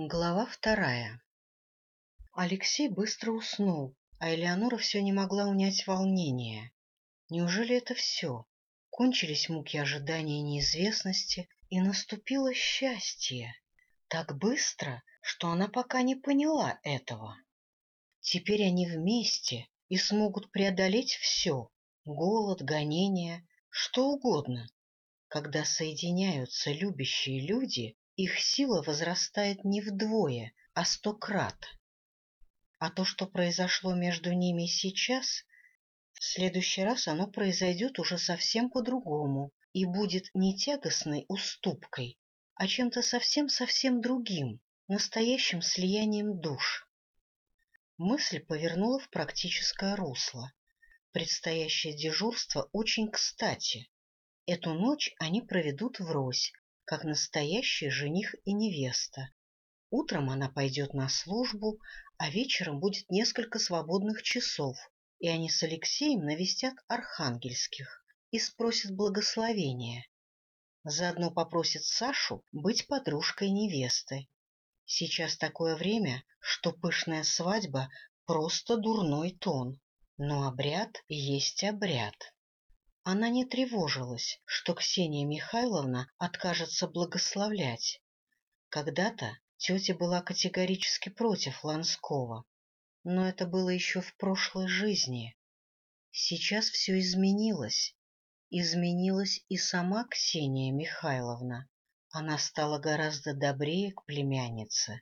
Глава вторая Алексей быстро уснул, а Элеонора все не могла унять волнение. Неужели это все? Кончились муки ожидания и неизвестности, и наступило счастье. Так быстро, что она пока не поняла этого. Теперь они вместе и смогут преодолеть все — голод, гонения, что угодно. Когда соединяются любящие люди, их сила возрастает не вдвое, а сто крат. А то, что произошло между ними сейчас, в следующий раз оно произойдет уже совсем по-другому и будет не тягостной уступкой, а чем-то совсем-совсем другим, настоящим слиянием душ. Мысль повернула в практическое русло. Предстоящее дежурство очень кстати. Эту ночь они проведут врозь, как настоящий жених и невеста. Утром она пойдет на службу, а вечером будет несколько свободных часов, и они с Алексеем навестят архангельских и спросят благословения. Заодно попросят Сашу быть подружкой невесты. Сейчас такое время, что пышная свадьба — просто дурной тон, но обряд есть обряд. Она не тревожилась, что Ксения Михайловна откажется благословлять. Когда-то тетя была категорически против Ланского, но это было еще в прошлой жизни. Сейчас все изменилось. Изменилась и сама Ксения Михайловна. Она стала гораздо добрее к племяннице.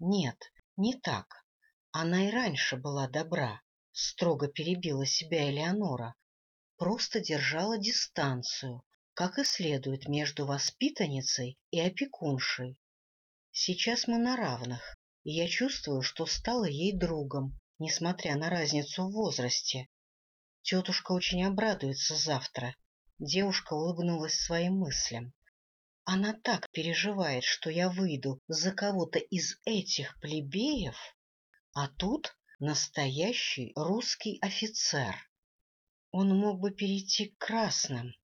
Нет, не так. Она и раньше была добра, строго перебила себя Элеонора, просто держала дистанцию, как и следует между воспитанницей и опекуншей. Сейчас мы на равных, и я чувствую, что стала ей другом, несмотря на разницу в возрасте. Тетушка очень обрадуется завтра. Девушка улыбнулась своим мыслям. Она так переживает, что я выйду за кого-то из этих плебеев, а тут настоящий русский офицер. Он мог бы перейти к красным.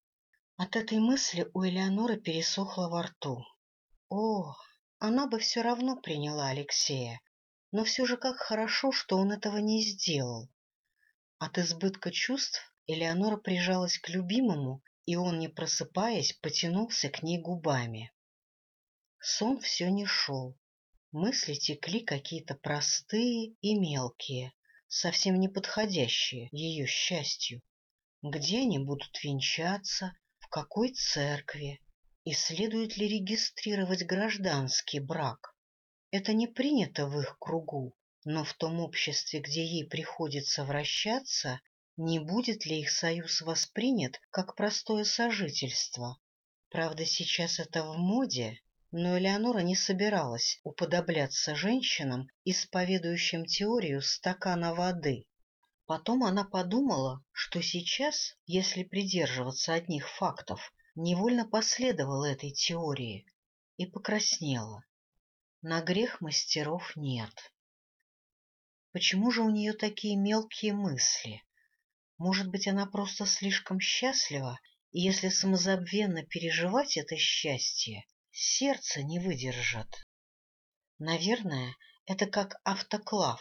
От этой мысли у Элеоноры пересохло во рту. О, она бы все равно приняла Алексея, но все же как хорошо, что он этого не сделал. От избытка чувств Элеонора прижалась к любимому, и он, не просыпаясь, потянулся к ней губами. Сон все не шел. Мысли текли какие-то простые и мелкие, совсем не подходящие ее счастью. Где они будут венчаться, в какой церкви, и следует ли регистрировать гражданский брак. Это не принято в их кругу, но в том обществе, где ей приходится вращаться, не будет ли их союз воспринят как простое сожительство. Правда, сейчас это в моде, но Элеонора не собиралась уподобляться женщинам, исповедующим теорию стакана воды. Потом она подумала, что сейчас, если придерживаться одних фактов, невольно последовала этой теории и покраснела. На грех мастеров нет. Почему же у нее такие мелкие мысли? Может быть, она просто слишком счастлива, и если самозабвенно переживать это счастье, сердце не выдержит. Наверное, это как автоклав,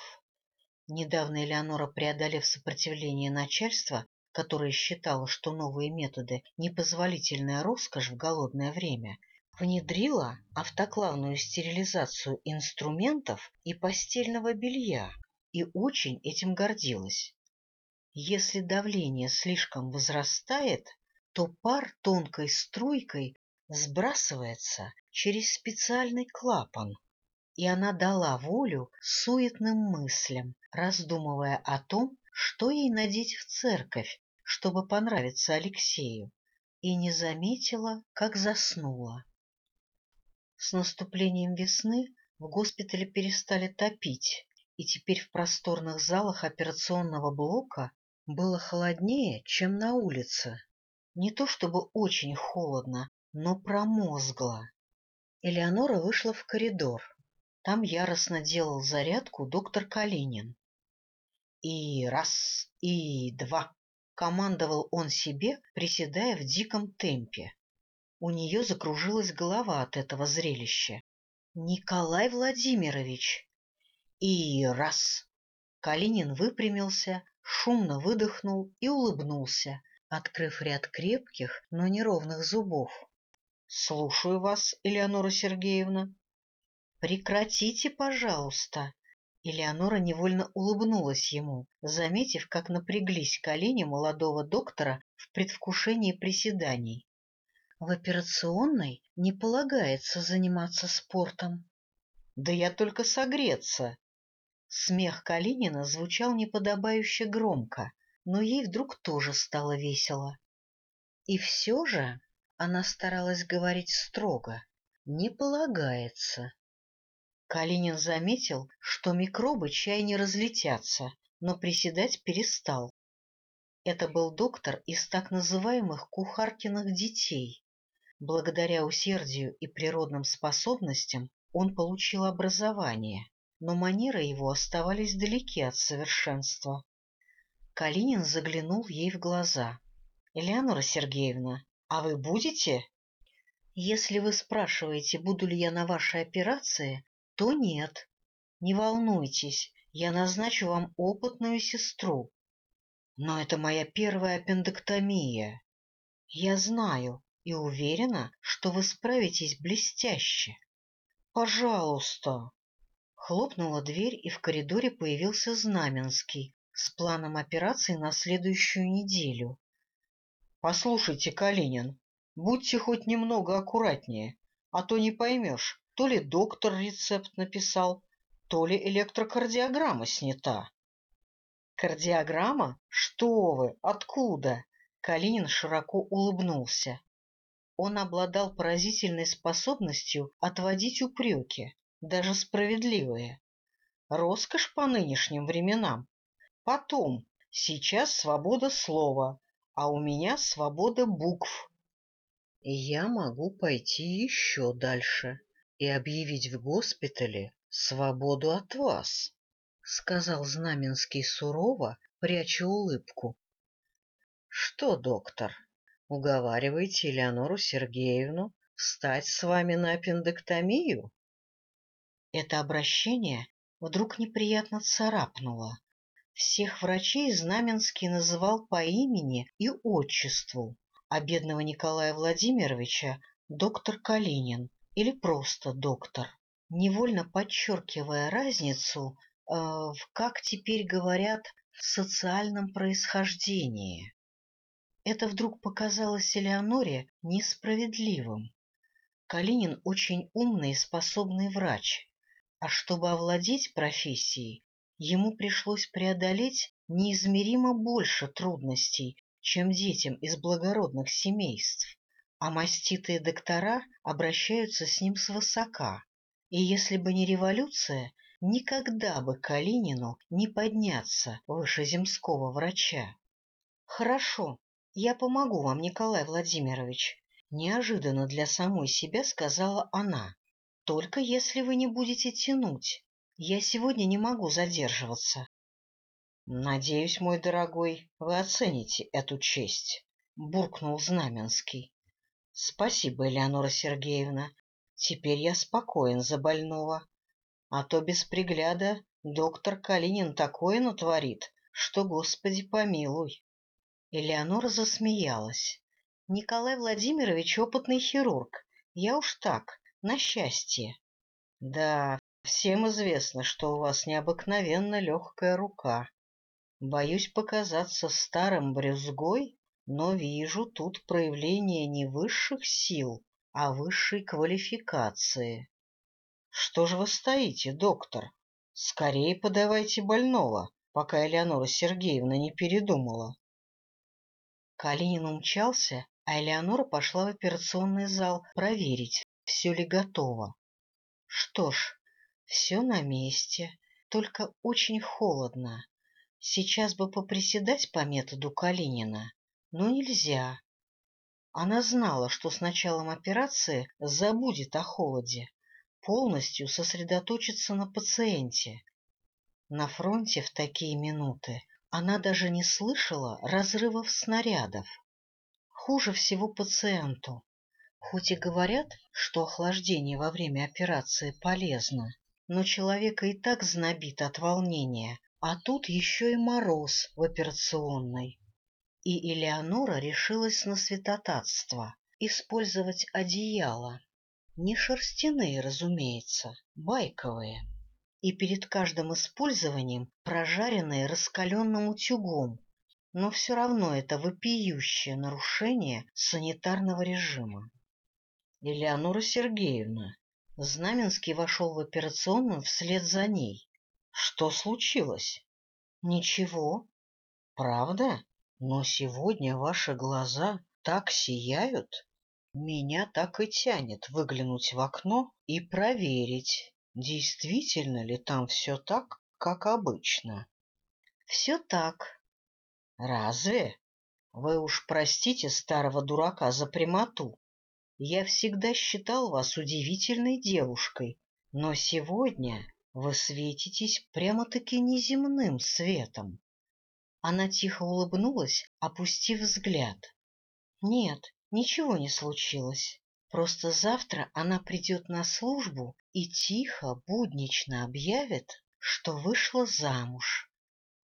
Недавно Элеонора, преодолев сопротивление начальства, которое считало, что новые методы — непозволительная роскошь в голодное время, внедрила автоклавную стерилизацию инструментов и постельного белья и очень этим гордилась. Если давление слишком возрастает, то пар тонкой струйкой сбрасывается через специальный клапан, и она дала волю суетным мыслям, раздумывая о том, что ей надеть в церковь, чтобы понравиться Алексею, и не заметила, как заснула. С наступлением весны в госпитале перестали топить, и теперь в просторных залах операционного блока было холоднее, чем на улице. Не то чтобы очень холодно, но промозгло. Элеонора вышла в коридор. Там яростно делал зарядку доктор Калинин. И раз, и два. Командовал он себе, приседая в диком темпе. У нее закружилась голова от этого зрелища. Николай Владимирович! И раз! Калинин выпрямился, шумно выдохнул и улыбнулся, открыв ряд крепких, но неровных зубов. — Слушаю вас, Элеонора Сергеевна. — Прекратите, пожалуйста. Элеонора невольно улыбнулась ему, заметив, как напряглись колени молодого доктора в предвкушении приседаний. В операционной не полагается заниматься спортом. — Да я только согреться, Смех Калинина звучал неподобающе громко, но ей вдруг тоже стало весело. И все же она старалась говорить строго. Не полагается. Калинин заметил, что микробы чай не разлетятся, но приседать перестал. Это был доктор из так называемых кухаркиных детей. Благодаря усердию и природным способностям он получил образование но манеры его оставались далеки от совершенства. Калинин заглянул ей в глаза. — Элеонора Сергеевна, а вы будете? — Если вы спрашиваете, буду ли я на вашей операции, то нет. Не волнуйтесь, я назначу вам опытную сестру. Но это моя первая аппендэктомия. Я знаю и уверена, что вы справитесь блестяще. Пожалуйста. Хлопнула дверь, и в коридоре появился Знаменский с планом операции на следующую неделю. — Послушайте, Калинин, будьте хоть немного аккуратнее, а то не поймешь, то ли доктор рецепт написал, то ли электрокардиограмма снята. — Кардиограмма? Что вы? Откуда? Калинин широко улыбнулся. Он обладал поразительной способностью отводить упреки даже справедливые. Роскошь по нынешним временам. Потом, сейчас свобода слова, а у меня свобода букв. Я могу пойти еще дальше и объявить в госпитале свободу от вас, — сказал Знаменский сурово, пряча улыбку. — Что, доктор, уговариваете Элеонору Сергеевну встать с вами на аппендэктомию? Это обращение вдруг неприятно царапнуло. Всех врачей Знаменский называл по имени и отчеству, а бедного Николая Владимировича — доктор Калинин или просто доктор, невольно подчеркивая разницу э, в, как теперь говорят, социальном происхождении. Это вдруг показалось Элеоноре несправедливым. Калинин очень умный и способный врач, а чтобы овладеть профессией, ему пришлось преодолеть неизмеримо больше трудностей, чем детям из благородных семейств, а маститые доктора обращаются с ним свысока. И если бы не революция, никогда бы Калинину не подняться выше земского врача. — Хорошо, я помогу вам, Николай Владимирович, — неожиданно для самой себя сказала она. Только если вы не будете тянуть. Я сегодня не могу задерживаться. — Надеюсь, мой дорогой, вы оцените эту честь, — буркнул Знаменский. — Спасибо, Элеонора Сергеевна. Теперь я спокоен за больного. А то без пригляда доктор Калинин такое натворит, что, Господи, помилуй. Элеонора засмеялась. — Николай Владимирович опытный хирург. Я уж так, на счастье. Да, всем известно, что у вас необыкновенно легкая рука. Боюсь показаться старым брюзгой, но вижу тут проявление не высших сил, а высшей квалификации. Что же вы стоите, доктор? Скорее подавайте больного, пока Элеонора Сергеевна не передумала. Калинин умчался, а Элеонора пошла в операционный зал проверить, все ли готово. Что ж, все на месте, только очень холодно. Сейчас бы поприседать по методу Калинина, но нельзя. Она знала, что с началом операции забудет о холоде, полностью сосредоточится на пациенте. На фронте в такие минуты она даже не слышала разрывов снарядов. Хуже всего пациенту. Хоть и говорят, что охлаждение во время операции полезно, но человека и так знобит от волнения, а тут еще и мороз в операционной. И Элеонора решилась на святотатство — использовать одеяло. Не шерстяные, разумеется, байковые. И перед каждым использованием прожаренные раскаленным утюгом, но все равно это вопиющее нарушение санитарного режима. Элеонора Сергеевна. Знаменский вошел в операционную вслед за ней. Что случилось? Ничего. Правда? Но сегодня ваши глаза так сияют. Меня так и тянет выглянуть в окно и проверить, действительно ли там все так, как обычно. Все так. Разве? Вы уж простите старого дурака за прямоту. Я всегда считал вас удивительной девушкой, но сегодня вы светитесь прямо-таки неземным светом. Она тихо улыбнулась, опустив взгляд. Нет, ничего не случилось. Просто завтра она придет на службу и тихо, буднично объявит, что вышла замуж.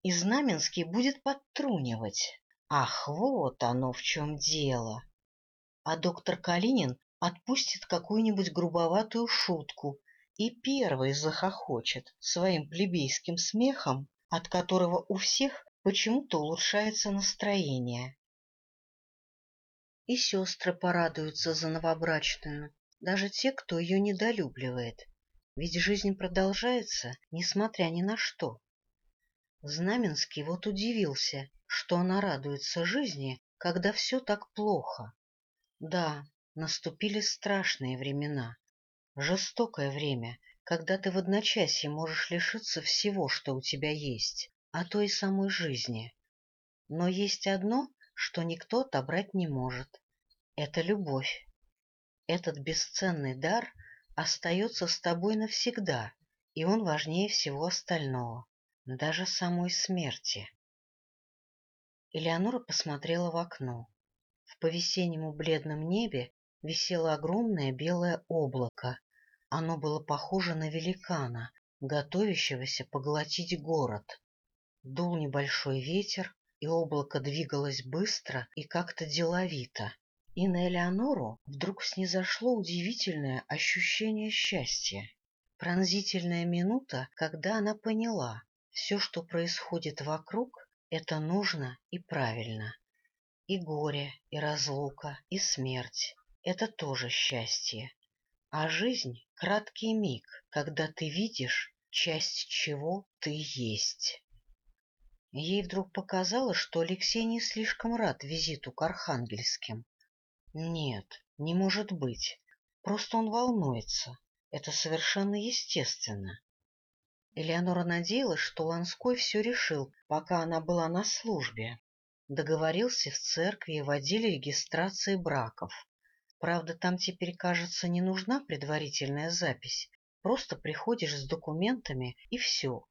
И Знаменский будет подтрунивать. Ах, вот оно в чем дело а доктор Калинин отпустит какую-нибудь грубоватую шутку и первый захохочет своим плебейским смехом, от которого у всех почему-то улучшается настроение. И сестры порадуются за новобрачную, даже те, кто ее недолюбливает, ведь жизнь продолжается, несмотря ни на что. Знаменский вот удивился, что она радуется жизни, когда все так плохо. Да, наступили страшные времена. Жестокое время, когда ты в одночасье можешь лишиться всего, что у тебя есть, а то и самой жизни. Но есть одно, что никто отобрать не может. Это любовь. Этот бесценный дар остается с тобой навсегда, и он важнее всего остального, даже самой смерти. Элеонора посмотрела в окно. По весеннему бледном небе висело огромное белое облако. Оно было похоже на великана, готовящегося поглотить город. Дул небольшой ветер, и облако двигалось быстро и как-то деловито. И на Элеонору вдруг снизошло удивительное ощущение счастья. Пронзительная минута, когда она поняла, все, что происходит вокруг, это нужно и правильно. И горе, и разлука, и смерть — это тоже счастье. А жизнь — краткий миг, когда ты видишь, часть чего ты есть. Ей вдруг показалось, что Алексей не слишком рад визиту к Архангельским. Нет, не может быть. Просто он волнуется. Это совершенно естественно. Элеонора надеялась, что Ланской все решил, пока она была на службе. Договорился в церкви и в отделе регистрации браков. Правда, там теперь, кажется, не нужна предварительная запись. Просто приходишь с документами и все.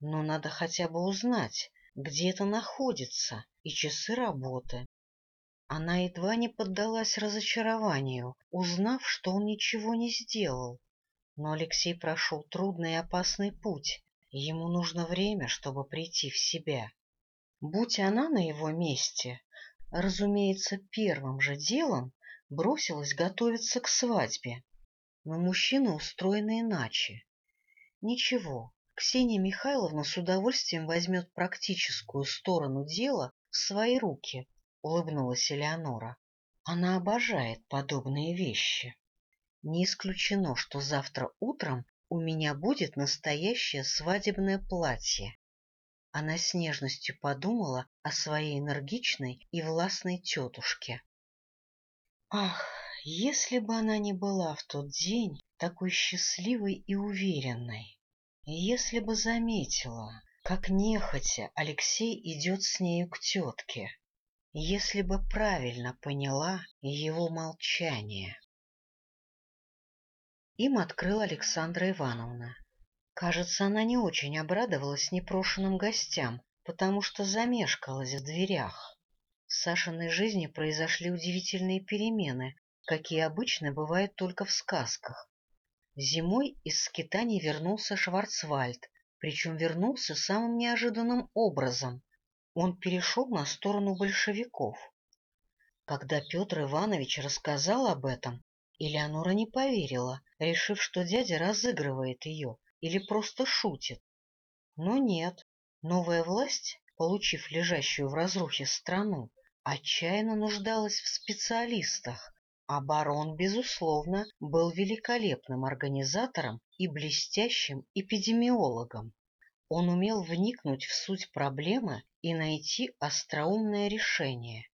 Но надо хотя бы узнать, где это находится, и часы работы. Она едва не поддалась разочарованию, узнав, что он ничего не сделал. Но Алексей прошел трудный и опасный путь, ему нужно время, чтобы прийти в себя. Будь она на его месте, разумеется, первым же делом бросилась готовиться к свадьбе. Но мужчины устроены иначе. Ничего, Ксения Михайловна с удовольствием возьмет практическую сторону дела в свои руки, — улыбнулась Элеонора. Она обожает подобные вещи. Не исключено, что завтра утром у меня будет настоящее свадебное платье. Она с нежностью подумала о своей энергичной и властной тетушке. Ах, если бы она не была в тот день такой счастливой и уверенной! Если бы заметила, как нехотя Алексей идет с нею к тетке! Если бы правильно поняла его молчание! Им открыла Александра Ивановна. Кажется, она не очень обрадовалась непрошенным гостям, потому что замешкалась в дверях. В Сашиной жизни произошли удивительные перемены. какие обычно бывают только в сказках. Зимой из скитаний вернулся Шварцвальд, причем вернулся самым неожиданным образом. Он перешел на сторону большевиков. Когда Петр Иванович рассказал об этом, Элеонора не поверила, решив, что дядя разыгрывает ее или просто шутит. Но нет, новая власть, получив лежащую в разрухе страну, отчаянно нуждалась в специалистах, барон, безусловно, был великолепным организатором и блестящим эпидемиологом. Он умел вникнуть в суть проблемы и найти остроумное решение.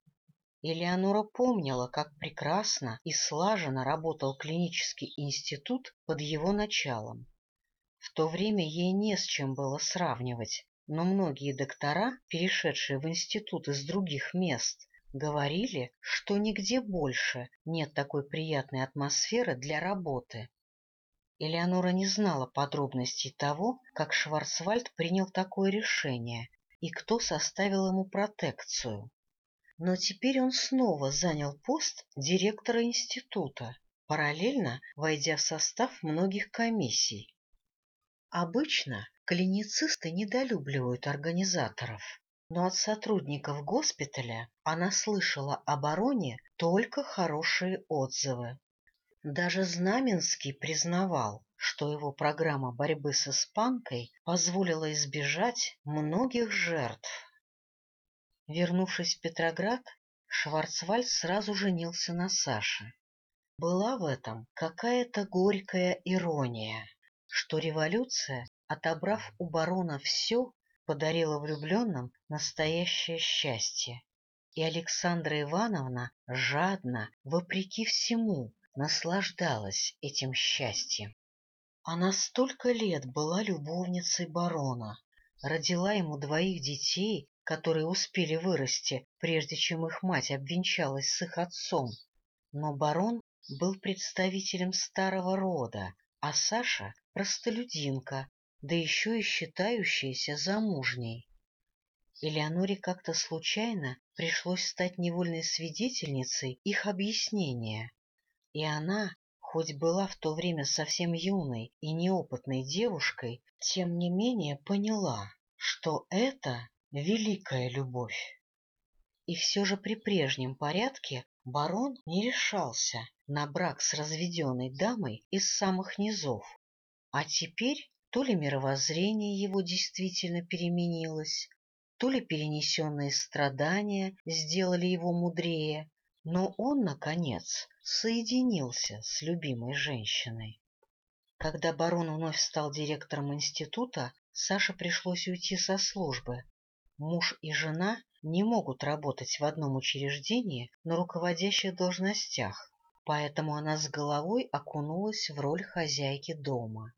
Элеонора помнила, как прекрасно и слаженно работал клинический институт под его началом. В то время ей не с чем было сравнивать, но многие доктора, перешедшие в институт из других мест, говорили, что нигде больше нет такой приятной атмосферы для работы. Элеонора не знала подробностей того, как Шварцвальд принял такое решение и кто составил ему протекцию. Но теперь он снова занял пост директора института, параллельно войдя в состав многих комиссий. Обычно клиницисты недолюбливают организаторов, но от сотрудников госпиталя она слышала о бароне только хорошие отзывы. Даже Знаменский признавал, что его программа борьбы с испанкой позволила избежать многих жертв. Вернувшись в Петроград, Шварцвальд сразу женился на Саше. Была в этом какая-то горькая ирония, что революция, отобрав у барона все, подарила влюбленным настоящее счастье. И Александра Ивановна жадно, вопреки всему, наслаждалась этим счастьем. Она столько лет была любовницей барона, родила ему двоих детей которые успели вырасти, прежде чем их мать обвенчалась с их отцом. Но барон был представителем старого рода, а Саша — простолюдинка, да еще и считающаяся замужней. Элеоноре как-то случайно пришлось стать невольной свидетельницей их объяснения, и она, хоть была в то время совсем юной и неопытной девушкой, тем не менее поняла, что это великая любовь. И все же при прежнем порядке барон не решался на брак с разведенной дамой из самых низов. А теперь то ли мировоззрение его действительно переменилось, то ли перенесенные страдания сделали его мудрее, но он, наконец, соединился с любимой женщиной. Когда барон вновь стал директором института, Саше пришлось уйти со службы, Муж и жена не могут работать в одном учреждении на руководящих должностях, поэтому она с головой окунулась в роль хозяйки дома.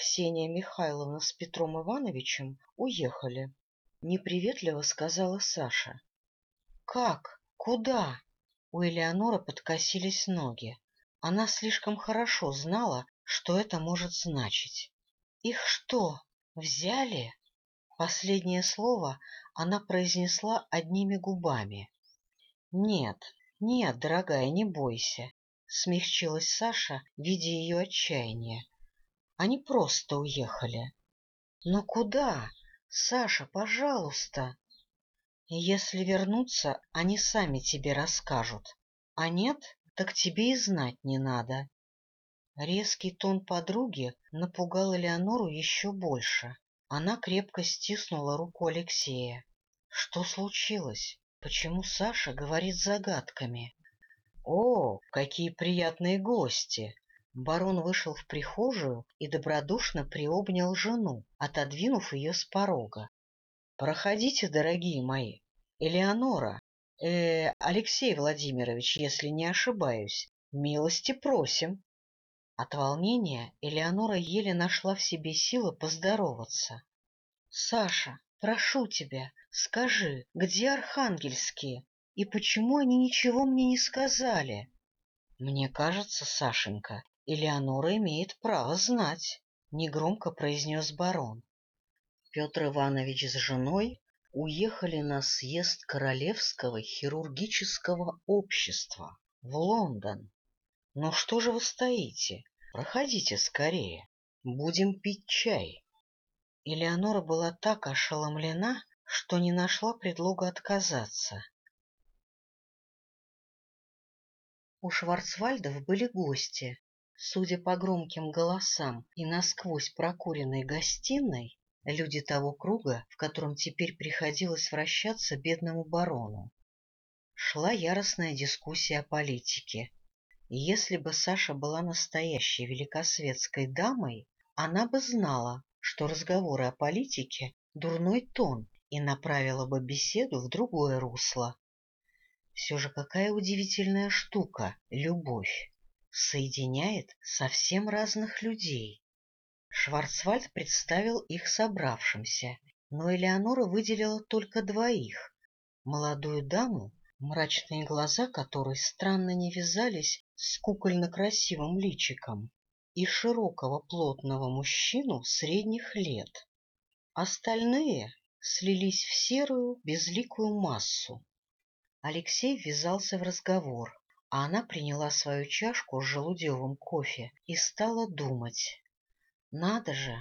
Ксения Михайловна с Петром Ивановичем уехали. Неприветливо сказала Саша. — Как? Куда? У Элеонора подкосились ноги. Она слишком хорошо знала, что это может значить. — Их что, взяли? Последнее слово она произнесла одними губами. — Нет, нет, дорогая, не бойся, — смягчилась Саша, видя ее отчаяние. Они просто уехали. — Но куда? Саша, пожалуйста. Если вернуться, они сами тебе расскажут. А нет, так тебе и знать не надо. Резкий тон подруги напугал Элеонору еще больше. Она крепко стиснула руку Алексея. Что случилось? Почему Саша говорит загадками? О, какие приятные гости! Барон вышел в прихожую и добродушно приобнял жену, отодвинув ее с порога. — Проходите, дорогие мои. Элеонора, э, Алексей Владимирович, если не ошибаюсь, милости просим. От волнения Элеонора еле нашла в себе силы поздороваться. — Саша, прошу тебя, скажи, где архангельские, и почему они ничего мне не сказали? — Мне кажется, Сашенька, Элеонора имеет право знать, — негромко произнес барон. Петр Иванович с женой уехали на съезд Королевского хирургического общества. — В Лондон. Ну что же вы стоите? Проходите скорее. Будем пить чай. Элеонора была так ошеломлена, что не нашла предлога отказаться. У Шварцвальдов были гости. Судя по громким голосам и насквозь прокуренной гостиной, люди того круга, в котором теперь приходилось вращаться бедному барону. Шла яростная дискуссия о политике. Если бы Саша была настоящей великосветской дамой, она бы знала, что разговоры о политике — дурной тон, и направила бы беседу в другое русло. Все же какая удивительная штука — любовь. Соединяет совсем разных людей. Шварцвальд представил их собравшимся, но Элеонора выделила только двоих — молодую даму, мрачные глаза которой странно не вязались с кукольно-красивым личиком, и широкого плотного мужчину средних лет. Остальные слились в серую безликую массу. Алексей ввязался в разговор, а она приняла свою чашку с желудевым кофе и стала думать. Надо же,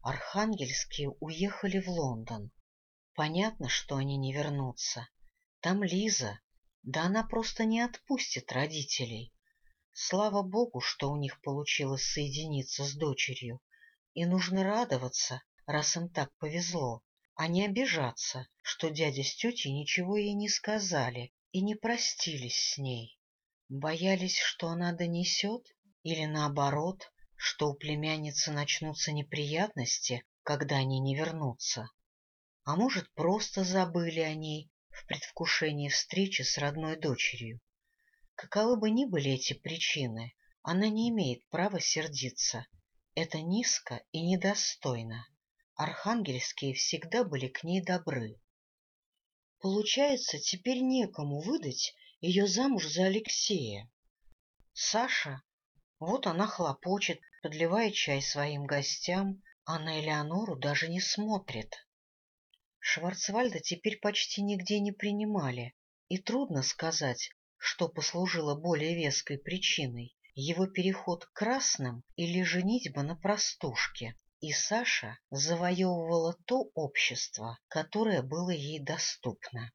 архангельские уехали в Лондон. Понятно, что они не вернутся. Там Лиза, да она просто не отпустит родителей. Слава богу, что у них получилось соединиться с дочерью, и нужно радоваться, раз им так повезло а не обижаться, что дядя с тетей ничего ей не сказали и не простились с ней. Боялись, что она донесет, или наоборот, что у племянницы начнутся неприятности, когда они не вернутся. А может, просто забыли о ней в предвкушении встречи с родной дочерью. Каковы бы ни были эти причины, она не имеет права сердиться. Это низко и недостойно. Архангельские всегда были к ней добры. Получается, теперь некому выдать ее замуж за Алексея. Саша, вот она хлопочет, подливая чай своим гостям, а на Элеонору даже не смотрит. Шварцвальда теперь почти нигде не принимали, и трудно сказать, что послужило более веской причиной — его переход к красным или женитьба на простушке и Саша завоевывала то общество, которое было ей доступно.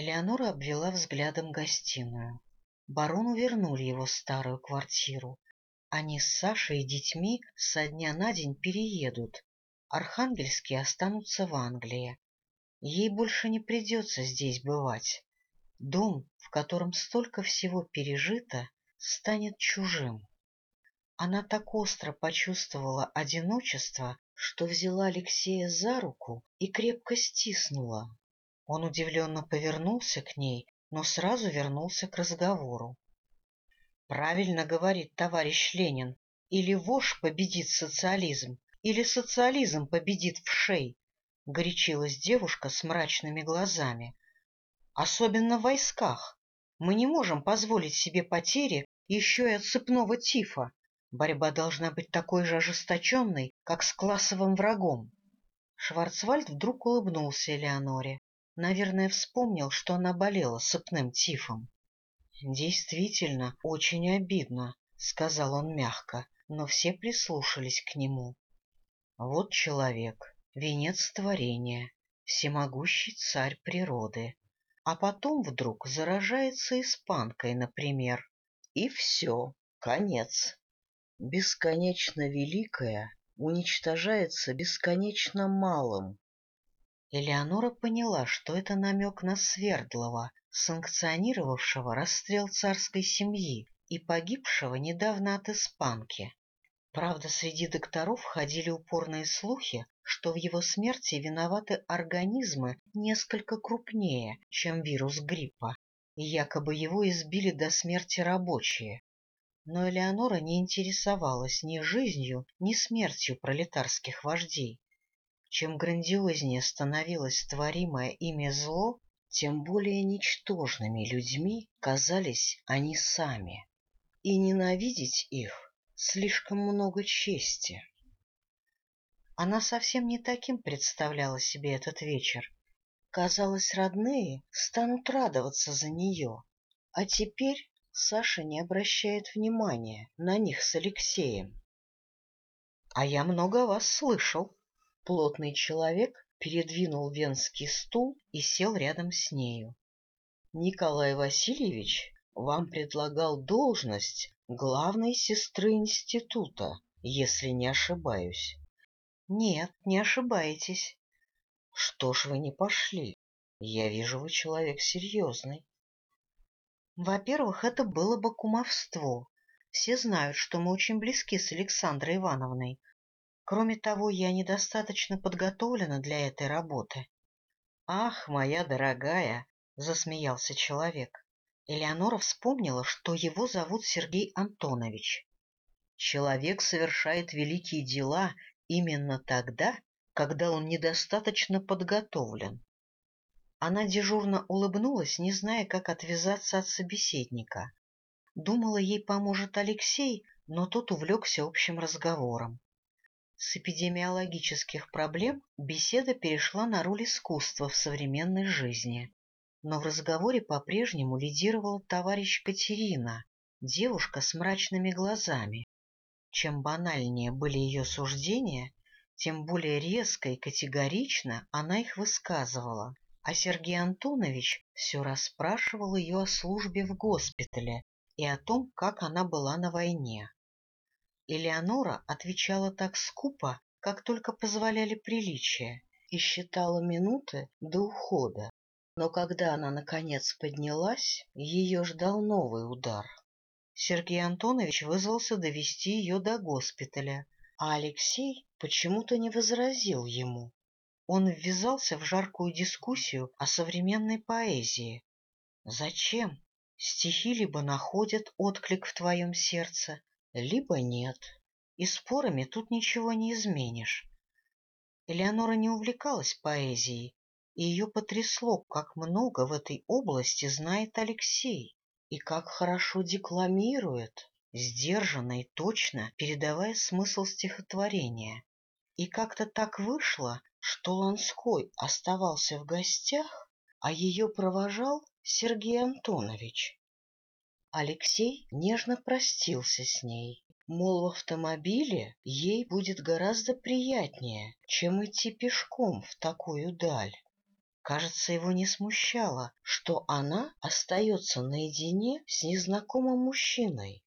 Элеонора обвела взглядом гостиную. Барону вернули его старую квартиру. Они с Сашей и детьми со дня на день переедут. Архангельские останутся в Англии. Ей больше не придется здесь бывать. Дом, в котором столько всего пережито, станет чужим. Она так остро почувствовала одиночество, что взяла Алексея за руку и крепко стиснула. Он удивленно повернулся к ней, но сразу вернулся к разговору. — Правильно говорит товарищ Ленин. Или вошь победит социализм, или социализм победит в шей, — горячилась девушка с мрачными глазами. — Особенно в войсках. Мы не можем позволить себе потери еще и от цепного тифа. Борьба должна быть такой же ожесточенной, как с классовым врагом. Шварцвальд вдруг улыбнулся Элеоноре. Наверное, вспомнил, что она болела сыпным тифом. — Действительно, очень обидно, — сказал он мягко, но все прислушались к нему. Вот человек, венец творения, всемогущий царь природы, а потом вдруг заражается испанкой, например, и все, конец бесконечно великое уничтожается бесконечно малым. Элеонора поняла, что это намек на Свердлова, санкционировавшего расстрел царской семьи и погибшего недавно от испанки. Правда, среди докторов ходили упорные слухи, что в его смерти виноваты организмы несколько крупнее, чем вирус гриппа, и якобы его избили до смерти рабочие но Элеонора не интересовалась ни жизнью, ни смертью пролетарских вождей. Чем грандиознее становилось творимое ими зло, тем более ничтожными людьми казались они сами. И ненавидеть их слишком много чести. Она совсем не таким представляла себе этот вечер. Казалось, родные станут радоваться за нее, А теперь Саша не обращает внимания на них с Алексеем. — А я много вас слышал. Плотный человек передвинул венский стул и сел рядом с нею. — Николай Васильевич вам предлагал должность главной сестры института, если не ошибаюсь. — Нет, не ошибаетесь. — Что ж вы не пошли? Я вижу, вы человек серьезный. Во-первых, это было бы кумовство. Все знают, что мы очень близки с Александрой Ивановной. Кроме того, я недостаточно подготовлена для этой работы. — Ах, моя дорогая! — засмеялся человек. Элеонора вспомнила, что его зовут Сергей Антонович. Человек совершает великие дела именно тогда, когда он недостаточно подготовлен. Она дежурно улыбнулась, не зная, как отвязаться от собеседника. Думала, ей поможет Алексей, но тот увлекся общим разговором. С эпидемиологических проблем беседа перешла на роль искусства в современной жизни. Но в разговоре по-прежнему лидировала товарищ Катерина, девушка с мрачными глазами. Чем банальнее были ее суждения, тем более резко и категорично она их высказывала а Сергей Антонович все расспрашивал ее о службе в госпитале и о том, как она была на войне. Элеонора отвечала так скупо, как только позволяли приличия, и считала минуты до ухода. Но когда она, наконец, поднялась, ее ждал новый удар. Сергей Антонович вызвался довести ее до госпиталя, а Алексей почему-то не возразил ему. Он ввязался в жаркую дискуссию о современной поэзии. Зачем? Стихи либо находят отклик в твоем сердце, либо нет. И спорами тут ничего не изменишь. Элеонора не увлекалась поэзией, и ее потрясло, как много в этой области знает Алексей, и как хорошо декламирует, сдержанно и точно передавая смысл стихотворения. И как-то так вышло, что Ланской оставался в гостях, а ее провожал Сергей Антонович. Алексей нежно простился с ней, мол, в автомобиле ей будет гораздо приятнее, чем идти пешком в такую даль. Кажется, его не смущало, что она остается наедине с незнакомым мужчиной.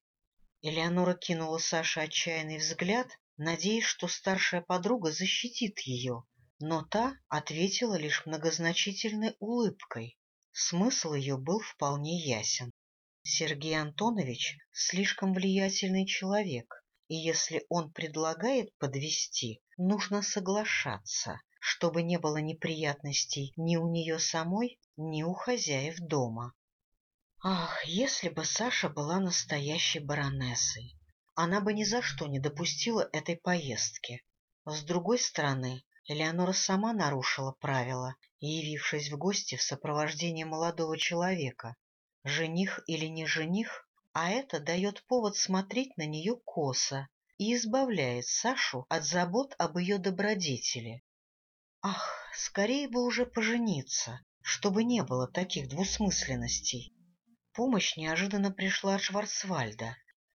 Элеонора кинула Саше отчаянный взгляд, надеясь, что старшая подруга защитит ее, но та ответила лишь многозначительной улыбкой. Смысл ее был вполне ясен. Сергей Антонович слишком влиятельный человек, и если он предлагает подвести, нужно соглашаться, чтобы не было неприятностей ни у нее самой, ни у хозяев дома. Ах, если бы Саша была настоящей баронессой! Она бы ни за что не допустила этой поездки. С другой стороны, Элеонора сама нарушила правила, явившись в гости в сопровождении молодого человека. Жених или не жених, а это дает повод смотреть на нее косо и избавляет Сашу от забот об ее добродетели. Ах, скорее бы уже пожениться, чтобы не было таких двусмысленностей. Помощь неожиданно пришла от Шварцвальда.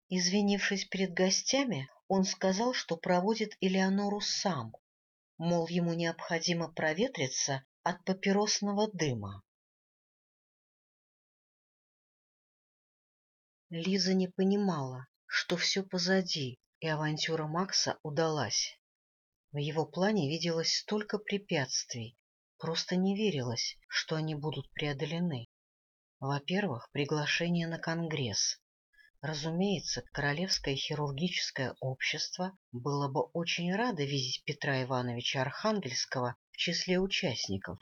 Извинившись перед гостями, он сказал, что проводит Элеонору сам, мол, ему необходимо проветриться от папиросного дыма. Лиза не понимала, что все позади, и авантюра Макса удалась. В его плане виделось столько препятствий, просто не верилось, что они будут преодолены. Во-первых, приглашение на конгресс. Разумеется, Королевское хирургическое общество было бы очень радо видеть Петра Ивановича Архангельского в числе участников,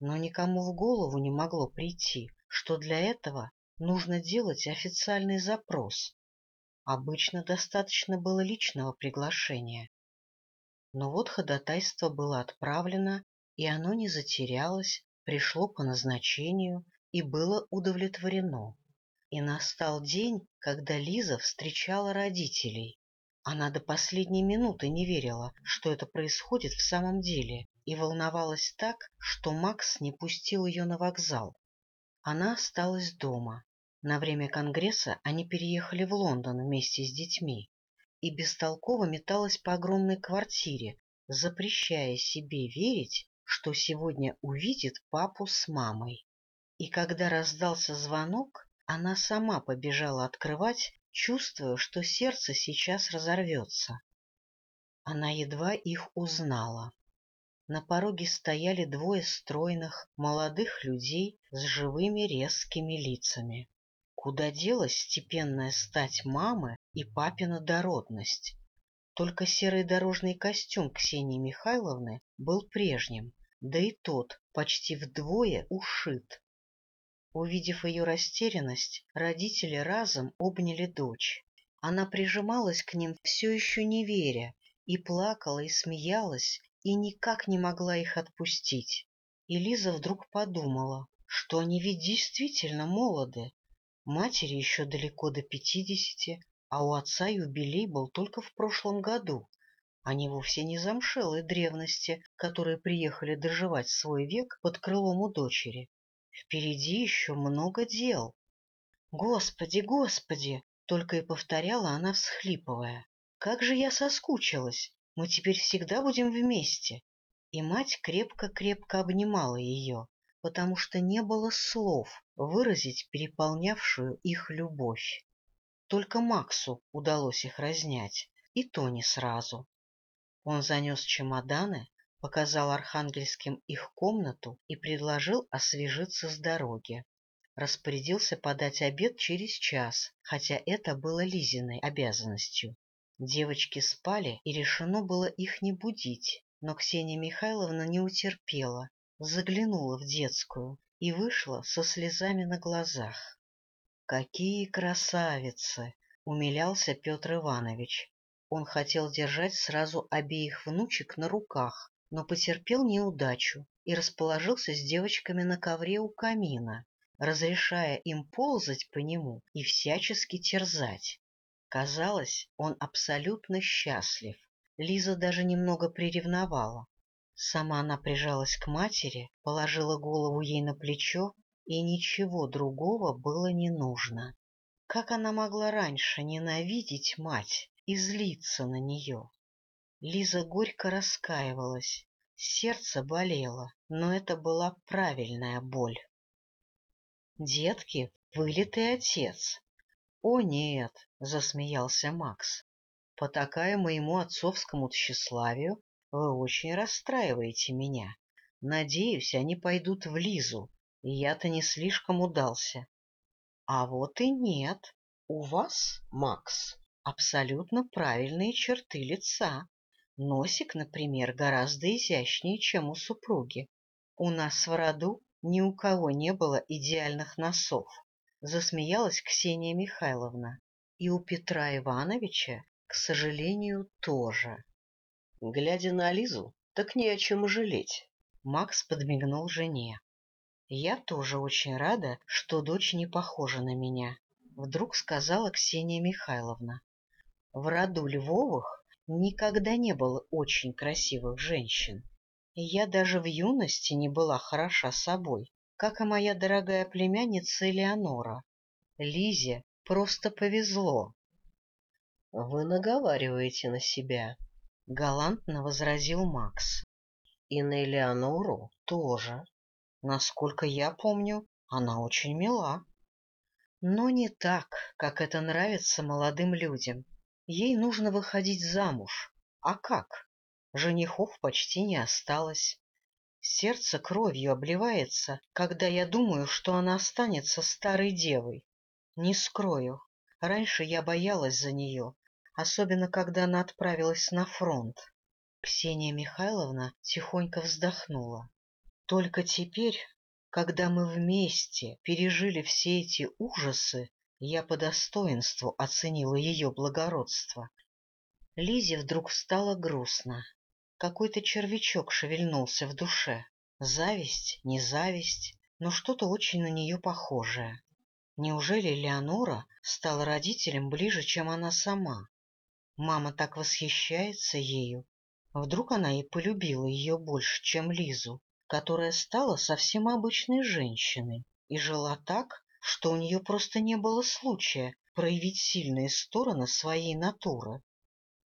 но никому в голову не могло прийти, что для этого нужно делать официальный запрос. Обычно достаточно было личного приглашения. Но вот ходатайство было отправлено, и оно не затерялось, пришло по назначению и было удовлетворено. И настал день, когда Лиза встречала родителей. Она до последней минуты не верила, что это происходит в самом деле, и волновалась так, что Макс не пустил ее на вокзал. Она осталась дома. На время конгресса они переехали в Лондон вместе с детьми и бестолково металась по огромной квартире, запрещая себе верить, что сегодня увидит папу с мамой. И когда раздался звонок, она сама побежала открывать, чувствуя, что сердце сейчас разорвется. Она едва их узнала. На пороге стояли двое стройных, молодых людей с живыми резкими лицами. Куда делась степенная стать мамы и папина дородность? Только серый дорожный костюм Ксении Михайловны был прежним, да и тот почти вдвое ушит. Увидев ее растерянность, родители разом обняли дочь. Она прижималась к ним, все еще не веря, и плакала, и смеялась, и никак не могла их отпустить. И Лиза вдруг подумала, что они ведь действительно молоды. Матери еще далеко до пятидесяти, а у отца юбилей был только в прошлом году. Они вовсе не замшелые древности, которые приехали доживать свой век под крылом у дочери. Впереди еще много дел. «Господи, Господи!» — только и повторяла она, всхлипывая. «Как же я соскучилась! Мы теперь всегда будем вместе. И мать крепко-крепко обнимала ее, потому что не было слов выразить переполнявшую их любовь. Только Максу удалось их разнять, и то не сразу. Он занес чемоданы, показал архангельским их комнату и предложил освежиться с дороги. Распорядился подать обед через час, хотя это было Лизиной обязанностью. Девочки спали, и решено было их не будить, но Ксения Михайловна не утерпела, заглянула в детскую и вышла со слезами на глазах. «Какие красавицы!» — умилялся Петр Иванович. Он хотел держать сразу обеих внучек на руках, но потерпел неудачу и расположился с девочками на ковре у камина, разрешая им ползать по нему и всячески терзать. Казалось, он абсолютно счастлив. Лиза даже немного приревновала. Сама она прижалась к матери, положила голову ей на плечо, и ничего другого было не нужно. Как она могла раньше ненавидеть мать и злиться на нее? Лиза горько раскаивалась, сердце болело, но это была правильная боль. Детки, вылитый отец, «О, нет!» — засмеялся Макс. «Потакая моему отцовскому тщеславию, вы очень расстраиваете меня. Надеюсь, они пойдут в Лизу, и я-то не слишком удался». «А вот и нет. У вас, Макс, абсолютно правильные черты лица. Носик, например, гораздо изящнее, чем у супруги. У нас в роду ни у кого не было идеальных носов засмеялась Ксения Михайловна. И у Петра Ивановича, к сожалению, тоже. Глядя на Лизу, так не о чем жалеть. Макс подмигнул жене. Я тоже очень рада, что дочь не похожа на меня, вдруг сказала Ксения Михайловна. В роду Львовых никогда не было очень красивых женщин. Я даже в юности не была хороша собой как и моя дорогая племянница Элеонора. Лизе просто повезло. — Вы наговариваете на себя, — галантно возразил Макс. — И на Элеонору тоже. Насколько я помню, она очень мила. Но не так, как это нравится молодым людям. Ей нужно выходить замуж. А как? Женихов почти не осталось. Сердце кровью обливается, когда я думаю, что она останется старой девой. Не скрою, раньше я боялась за нее, особенно когда она отправилась на фронт. Ксения Михайловна тихонько вздохнула. Только теперь, когда мы вместе пережили все эти ужасы, я по достоинству оценила ее благородство. Лизе вдруг стало грустно. Какой-то червячок шевельнулся в душе. Зависть, не зависть, но что-то очень на нее похожее. Неужели Леонора стала родителем ближе, чем она сама? Мама так восхищается ею. Вдруг она и полюбила ее больше, чем Лизу, которая стала совсем обычной женщиной и жила так, что у нее просто не было случая проявить сильные стороны своей натуры.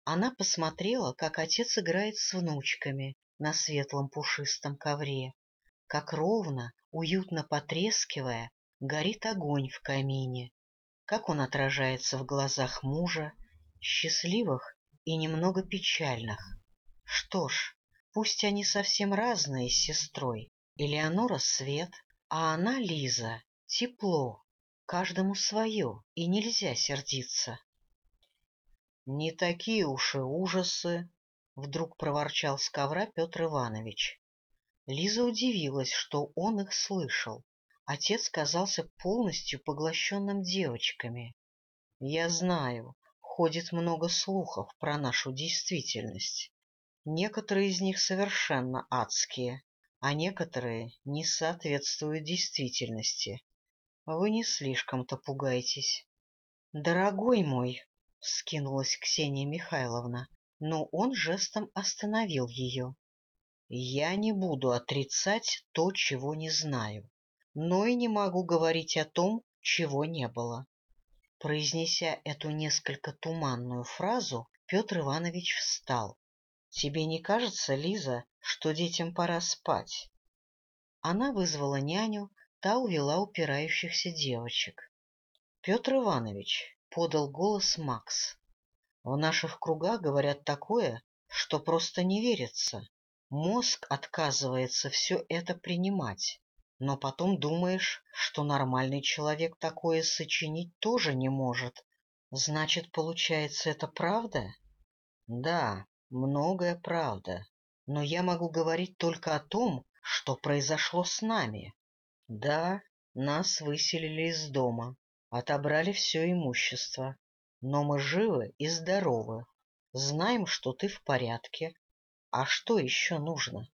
Она посмотрела, как отец играет с внучками на светлом пушистом ковре, как ровно, уютно потрескивая, горит огонь в камине, как он отражается в глазах мужа, счастливых и немного печальных. Что ж, пусть они совсем разные с сестрой. Элеонора — свет, а она, Лиза, — тепло. Каждому свое, и нельзя сердиться. Не такие уж и ужасы, — вдруг проворчал с ковра Петр Иванович. Лиза удивилась, что он их слышал. Отец казался полностью поглощенным девочками. Я знаю, ходит много слухов про нашу действительность. Некоторые из них совершенно адские, а некоторые не соответствуют действительности. Вы не слишком-то пугаетесь. Дорогой мой, — вскинулась Ксения Михайловна, но он жестом остановил ее. — Я не буду отрицать то, чего не знаю, но и не могу говорить о том, чего не было. Произнеся эту несколько туманную фразу, Петр Иванович встал. — Тебе не кажется, Лиза, что детям пора спать? Она вызвала няню, та увела упирающихся девочек. — Петр Иванович, — подал голос Макс. В наших кругах говорят такое, что просто не верится. Мозг отказывается все это принимать, но потом думаешь, что нормальный человек такое сочинить тоже не может. Значит, получается, это правда? Да, многое правда, но я могу говорить только о том, что произошло с нами. Да, нас выселили из дома, Отобрали все имущество. Но мы живы и здоровы. Знаем, что ты в порядке. А что еще нужно?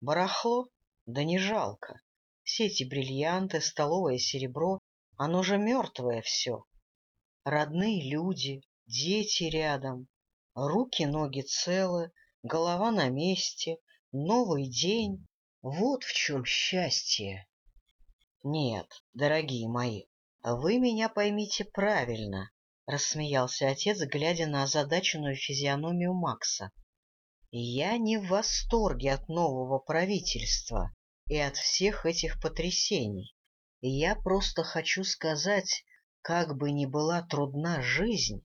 Барахло? Да не жалко. Все эти бриллианты, столовое серебро, оно же мертвое все. Родные люди, дети рядом, руки-ноги целы, голова на месте, новый день. Вот в чем счастье. Нет, дорогие мои, вы меня поймите правильно, — рассмеялся отец, глядя на озадаченную физиономию Макса. Я не в восторге от нового правительства и от всех этих потрясений. Я просто хочу сказать, как бы ни была трудна жизнь,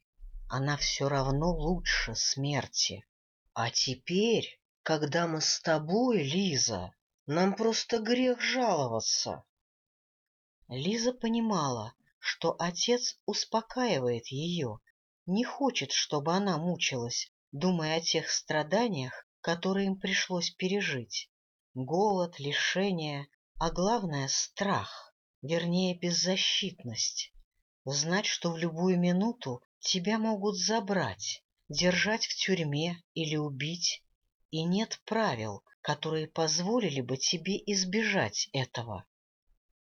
она все равно лучше смерти. А теперь, когда мы с тобой, Лиза, нам просто грех жаловаться. Лиза понимала, что отец успокаивает ее, не хочет, чтобы она мучилась, думая о тех страданиях, которые им пришлось пережить. Голод, лишение, а главное — страх, вернее, беззащитность. Знать, что в любую минуту тебя могут забрать, держать в тюрьме или убить, и нет правил, которые позволили бы тебе избежать этого.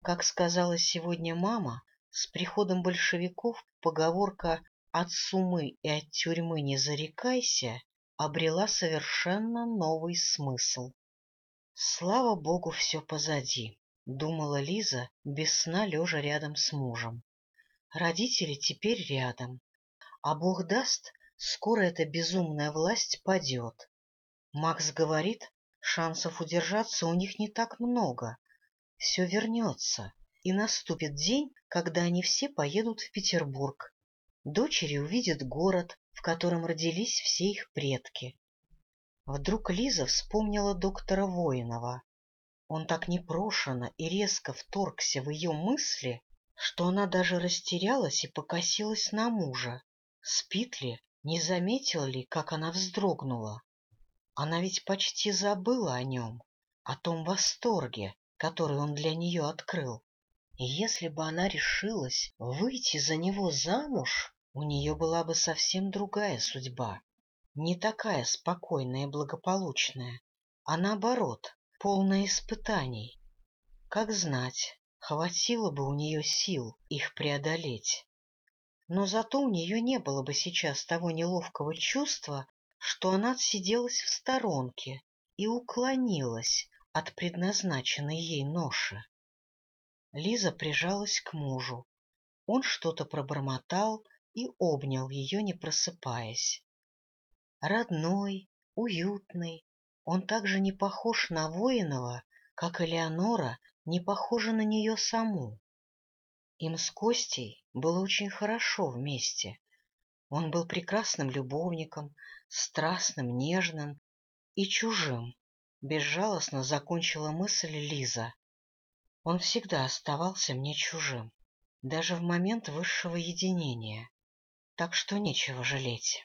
Как сказала сегодня мама, с приходом большевиков поговорка «от сумы и от тюрьмы не зарекайся» обрела совершенно новый смысл. Слава богу, все позади, — думала Лиза, без сна лежа рядом с мужем. Родители теперь рядом, а бог даст, скоро эта безумная власть падет. Макс говорит, шансов удержаться у них не так много, все вернется, и наступит день, когда они все поедут в Петербург. Дочери увидят город, в котором родились все их предки. Вдруг Лиза вспомнила доктора Воинова. Он так непрошено и резко вторгся в ее мысли, что она даже растерялась и покосилась на мужа. Спит ли, не заметила ли, как она вздрогнула? Она ведь почти забыла о нем, о том восторге, который он для нее открыл. И если бы она решилась выйти за него замуж, у нее была бы совсем другая судьба, не такая спокойная и благополучная, а наоборот, полная испытаний. Как знать, хватило бы у нее сил их преодолеть. Но зато у нее не было бы сейчас того неловкого чувства, что она отсиделась в сторонке и уклонилась от предназначенной ей ноши. Лиза прижалась к мужу. Он что-то пробормотал и обнял ее, не просыпаясь. Родной, уютный, он также не похож на воинова, как Элеонора не похожа на нее саму. Им с Костей было очень хорошо вместе. Он был прекрасным любовником, страстным, нежным и чужим. Безжалостно закончила мысль Лиза. Он всегда оставался мне чужим, даже в момент высшего единения, так что нечего жалеть.